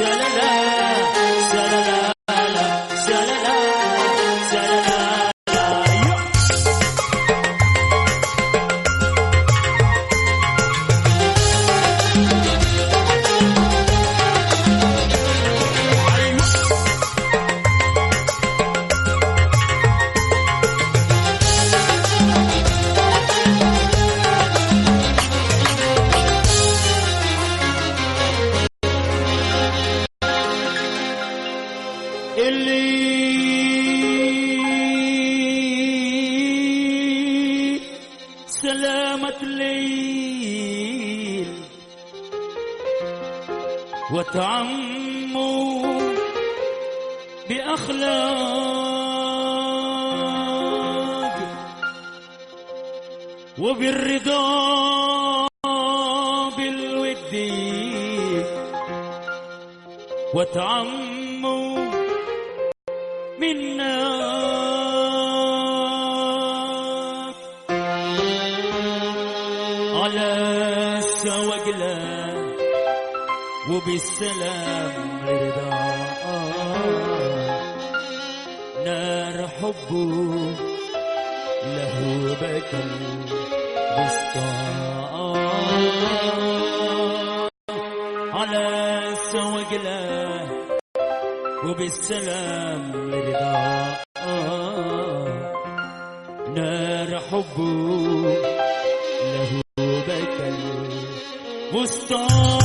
Shalala. اللي سلامة الليل وتعموا بأخلاق وبالرضا بالود وتعموا منك على السوقلة وبالسلام رضا نار حبه له بكى بسطاء على السوقلة وبالسلام رضا. نار حبه له بكى. بستان